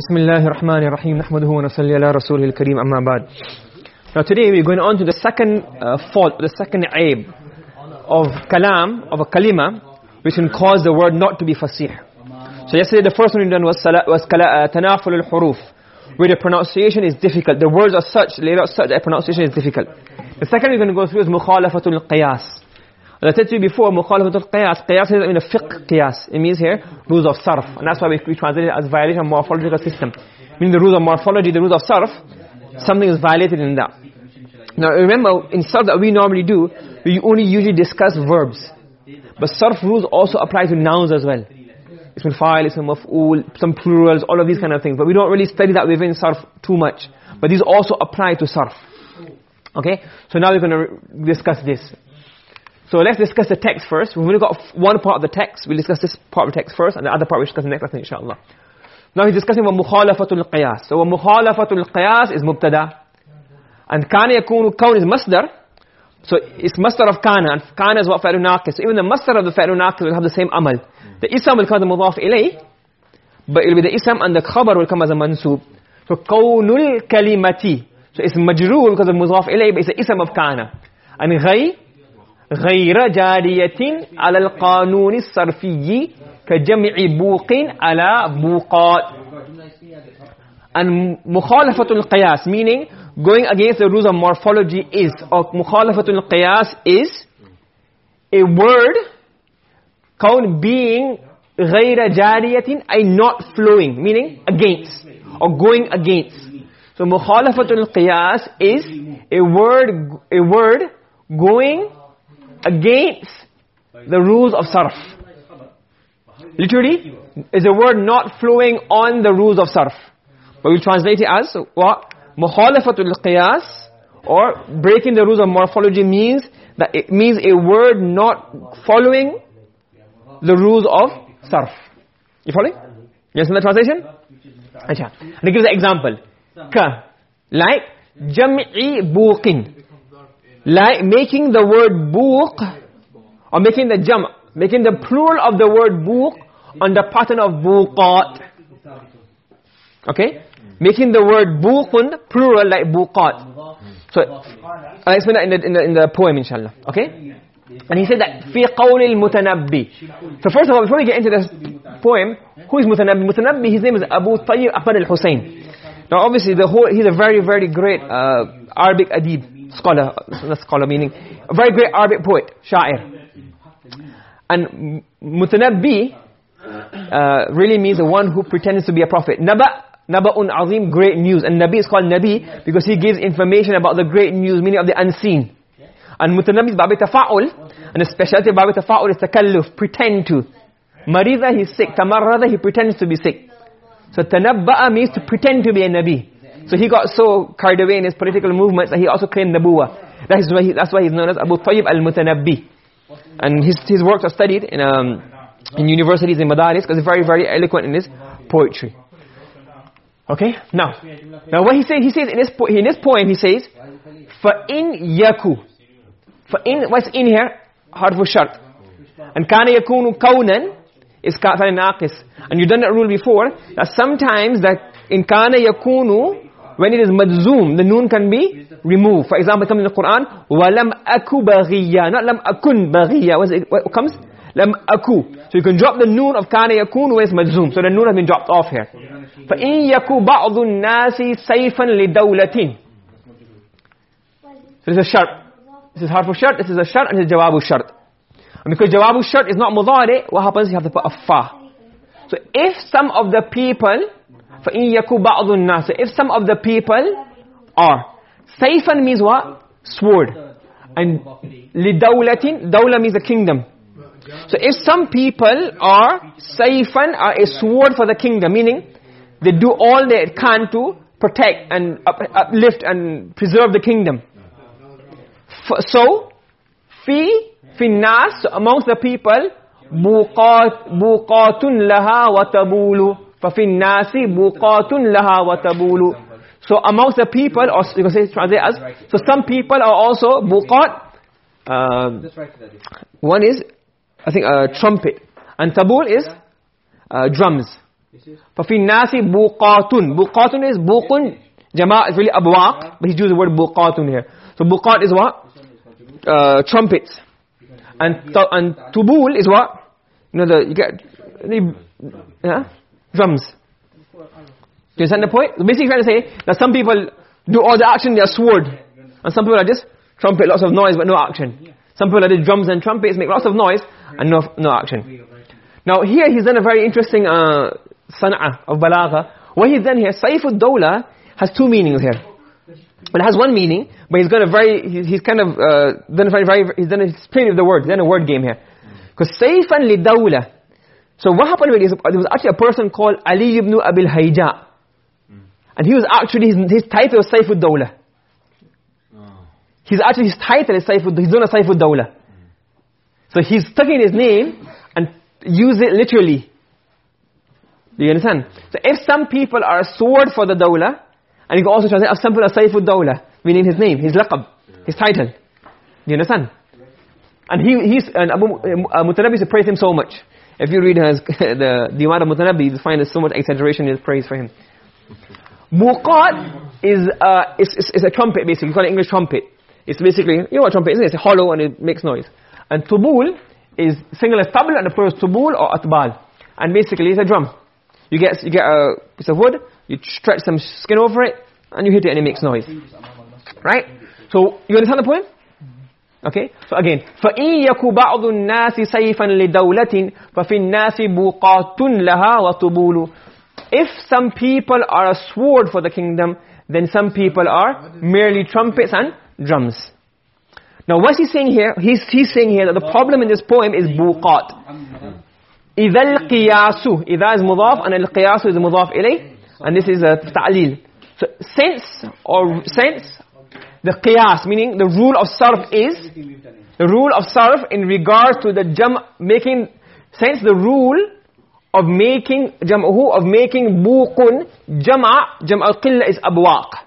بسم الله الرحمن الرحيم نحمده ونصلي على رسوله الكريم أما بعد Now today we're going on to the second uh, fault, the second aib of kalam, of a kalima, which can cause the word not to be fasih. So yesterday the first one we done was, was uh, tanaful al-huruf, where the pronunciation is difficult. The words are such, laid out such that pronunciation is difficult. The second we're going to go through is mukhalafatul qiyas. As I said to you before, mukhalafatul qiyas, qiyas is in a fiqh qiyas. It means here, rules of sarf. And that's why we, we translate it as violation of morphological system. Meaning the rules of morphology, the rules of sarf, something is violated in that. Now remember, in sarf that we normally do, we only usually discuss verbs. But sarf rules also apply to nouns as well. Ism fa'il, ism maf'ul, some plurals, all of these kind of things. But we don't really study that within sarf too much. But these also apply to sarf. Okay? So now we're going to discuss this. So let's discuss the text first. We've only got one part of the text. We'll discuss this part of the text first, and the other part we'll discuss next lesson, inshallah. Now he's discussing what mukhalafatul qiyas. So mukhalafatul qiyas is mubtada. And kana yakunu kawn is masdar. So it's masdar of kana. And kana is what fa'lu. So even the masdar of the fa'lu naqis will have the same amal. The ism will come as a mudaf ilay. But it will be the ism and the khabar will come as a mansub. So kawnul kalimati. So it's majrur because of mudaf ilay, but it's the ism of kana. And ghay غير جارية على القانون الصرفي كجمع بوق على بوقات and mukhalafatul qiyas meaning going against the rules of morphology is or mukhalafatul qiyas is a word count being غير جارية ay not flowing meaning against or going against so mukhalafatul qiyas is a word a word going against the rules of sarf. Literally, is a word not flowing on the rules of sarf. But we'll translate it as what? Mukhalafatul qiyas or breaking the rules of morphology means that it means a word not following the rules of sarf. You following? Yes in the translation? Acha. And it gives an example. Ka. Like jam'i buqin like making the word buq or making the jam making the plural of the word buq on the pattern of buqat. Okay? Making the word buqun plural like buqat. So i'll explain that in the, in the in the poem inshallah. Okay? And he said that fi qawl al mutanabbi. So first of all before we get into this poem who is mutanabbi? Mutanabbi his name is abu tayyib ahmad al husayn now obviously the whole he's a very very great uh, arabic adib scholar, scholar meaning, a very great Arabic poet, sha'ir. And mutanabbi uh, really means the one who pretends to be a prophet. Naba, naba'un azim, great news. And nabi is called nabi because he gives information about the great news, meaning of the unseen. And mutanabbi is babi tafa'ul, and the specialty of babi tafa'ul is takalluf, pretend to. Marida, he's sick. Tamarrada, he pretends to be sick. So tanabba'a means to pretend to be a nabi. So he got so carried away in his political movements that he also claimed Nabuwa. That is why he, that's why he's known as Abu Tayyib al-Mutanabbi. And his, his works are studied in, um, in universities in Madaris because he's very, very eloquent in his poetry. Okay? Now, now what he says, he says in his, in his poem, he says, فَإِن يَكُ فَإِن, what's in here? Harfu shart. And كَانَ يَكُونُ كَوْنًا is ka'fan naqis. And you've done that rule before, that sometimes that in kana yakunu when it is majzum the noon can be removed. For example comes in the quran walam aku baghiya not lam akun baghiya. What comes? Lam aku. So you can drop the noon of kana yakunu when it's so the noon has been dropped off here. Fa in yaku ba'dhu an-nasi sayfan li dawlatin. So this is shart. This is harfu shart this is a shart and is jawabu shart. And because jawabu shart is not mudari what happens? You have to put a fa. So if some of the people فَإِن يَكُ بَعْضُ النَّاسِ If some of the people are. Sayfan means what? Sword. And لِدَوْلَةٍ Dawla means a kingdom. So if some people are sayfan, are a sword for the kingdom, meaning they do all they can to protect and uplift and preserve the kingdom. So, fi, fi nas, amongst the people, buqat, buqatun laha wa tabulu. فَفِي النَّاسِ بُقَاتٌ لَهَا وَتَبُولُ So amongst the people, or you can say translate as, so some people are also buqat. Um, one is, I think, a trumpet. And tabul is uh, drums. فَفِي النَّاسِ بُقَاتٌ بُقَاتٌ is buqun. Jama is really abwaq, but he's using the word buqatun here. So buqat is what? Uh, trumpets. And, and tubul is what? You know, the, you get, the, yeah? Drums. Do you understand the point? Basically trying to say that some people do all the action, they are sword. And some people are just trumpet, lots of noise, but no action. Some people are just drums and trumpets, make lots of noise, and no, no action. Now here he's done a very interesting uh, of balagha. What he's done here, Saifud Dawla has two meanings here. It has one meaning, but he's got a very, he's, he's kind of uh, done a very, very, he's done a play of the word, he's done a word game here. Because Saifan li Dawla. So what happened with this, there was actually a person called Ali ibn Abil Hayja. And he was actually, his, his title was Saifud Dawla. He's actually, his title is Saifud, he's done a Saifud Dawla. So he's taking his name and use it literally. Do you understand? So if some people are a sword for the dawla, and you can also translate, if some people are Saifud Dawla, meaning his name, his laqab, his title. Do you understand? And he, he's, and Abu uh, Mutanabbi used to praise him so much. If you read his, the Diwan of Mutanabbi, you find there's so much exaggeration in his praise for him. Buqat is, uh, is, is, is, a trumpet basically, you call it English trumpet. It's basically, you know what trumpet is, it's hollow and it makes noise. And tubul is singular tabl and the plural tubul or atbal. And basically it's a drum. You get, you get a piece of wood, you stretch some skin over it, and you hit it and it makes noise. Right? So, you understand the point? Okay? So again, فَإِن يَكُ بَعْضُ النَّاسِ سَيْفًا لِدَوْلَةٍ فَفِي النَّاسِ بُقَاتٌ لَهَا وَطُبُولُ If some people are a sword for the kingdom, then some people are merely trumpets and drums. Now what's he saying here? He's, he's saying here that the problem in this poem is buqat. إِذَا الْقِيَاسُ إِذَا is mudaf and الْقِيَاسُ is mudaf إليه. And this is a ta'lil. So sense or sense, the qiyas, meaning the rule of sarf is, the rule of sarf in regards to the jam, making, sense the rule of making, jam'uhu, of making buqun, jam'a, jam'a qilla is abwaq.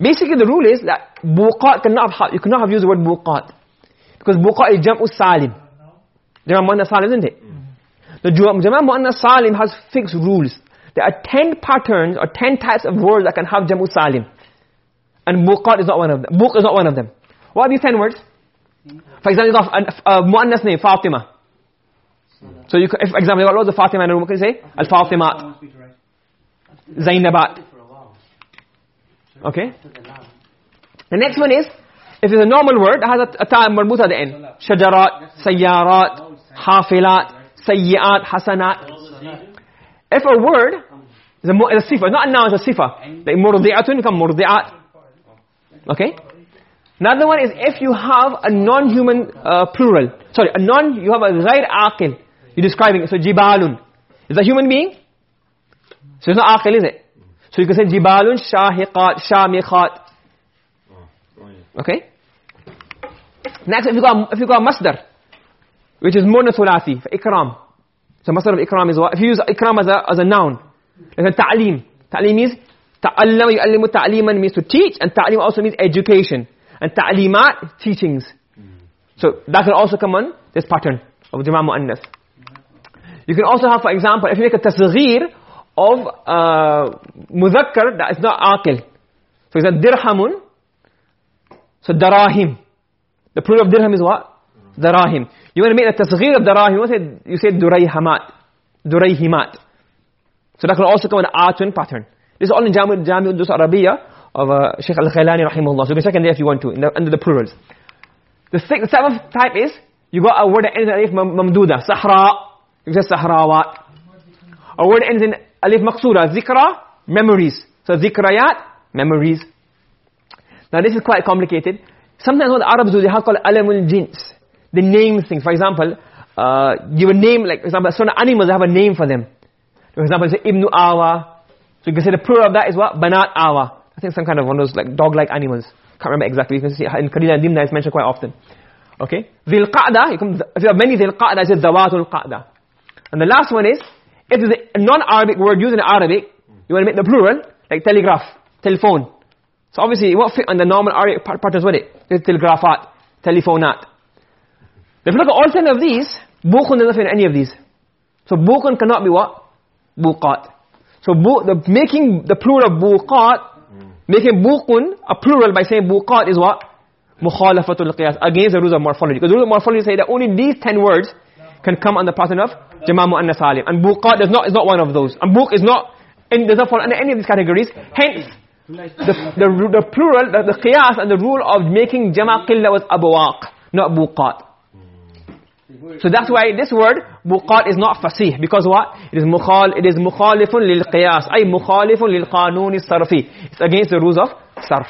Basically the rule is that buqat cannot have, you cannot have used the word buqat. Because buqat is jam'u salim. Jam'a muannas salim, isn't it? The jam'a muannas salim has fixed rules. There are 10 patterns or 10 types of words that can have jam'u salim. And buqat is not one of them. Buq is not one of them. What are these 10 words? For example, a, a uh, muannas name, Fatima. So you, if, for example, you got loads of Fatima in the room, can you say? Al-Fatimat. Zainabat. Okay? The next one is, if it's a normal word, it has a, a ta marbut at the end. Shajarat, sayyarat, hafilat, sayyiat, hasanat. If a word is a, is a sifa, not a noun, it's a sifa. Like murdi'atun become murdi'at. Okay? Another one is if you have a non-human uh, plural. Sorry, a non, you have a ghair aqil. You're describing it. So jibalun. Is that human being? So it's not aqil, is it? So you can say jibalun shahiqat, shamikhat. Okay? Next, if you got, if you got masdar, which is munna for ikram. So masdar of ikram is what? If you use ikram as a, as a noun, like a ta'lim. Ta'lim means, ta'allama yu'allimu ta'liman means to teach, and ta'lim also means education. And ta'limat, teachings. So that can also come on this pattern of jama' mu'annas. You can also have, for example, if you make a tasghir of uh, mudhakkar that is not aqil. For example, dirhamun, so darahim. The plural of dirham is what? Darahim. You want to make a tasghir of darahim, you say, you say durayhamat. Durayhimat. So that can also come in atun pattern. This is all in Jami' Jami' Udus Arabiya of uh, Sheikh Al-Ghalayini rahimahullah. So you can check in there if you want to, the, under the plurals. The, sixth, the seventh type is, you got a word that ends in alif mamduda. Sahra. You say sahrawat. A word ends in alif maqsura. Zikra, memories. So zikrayat, memories. Now this is quite complicated. Sometimes what the Arabs do, they have called alamul jins. They name things. For example, uh, give a name, like for example, certain animals, they have a name for them. For example, say Ibn Awa. So you can say the plural of that is what? Banat Awa. I think some kind of one of those like dog-like animals. Can't remember exactly. You can see in Kalila and Dimna it's mentioned quite often. Okay? Dhil Qa'da, if you have many Dhil Qa'da, it's Zawatul Qa'da. And the last one is, if there's a non-Arabic word used in Arabic, you want to make the plural, like telegraph, telephone. So obviously it won't fit on the normal Arabic patterns with it. It's telegraphat, telephonat. If you look at all ten of these, buqun doesn't fit in any of these. So buqun cannot be what? buqat. So bu, the, making the plural of buqat, hmm. making buqun a plural by saying buqat is what? Mukhalafatul qiyas, against the rules of morphology. Because the rules of morphology say that only these 10 words can come on the pattern of Jama' Mu'annas Salim. And buqat is not, is not one of those. And buq is not, in, does not fall under any of these categories. Hence, the, the, the plural, the, the qiyas and the rule of making Jama' qilla was abwaq, not buqat. So that's why this word buqat is not fasih because what? It is mukhal it is mukhalifun lil qiyas ay mukhalifun lil qanun sarfi. It's against the rules of sarf.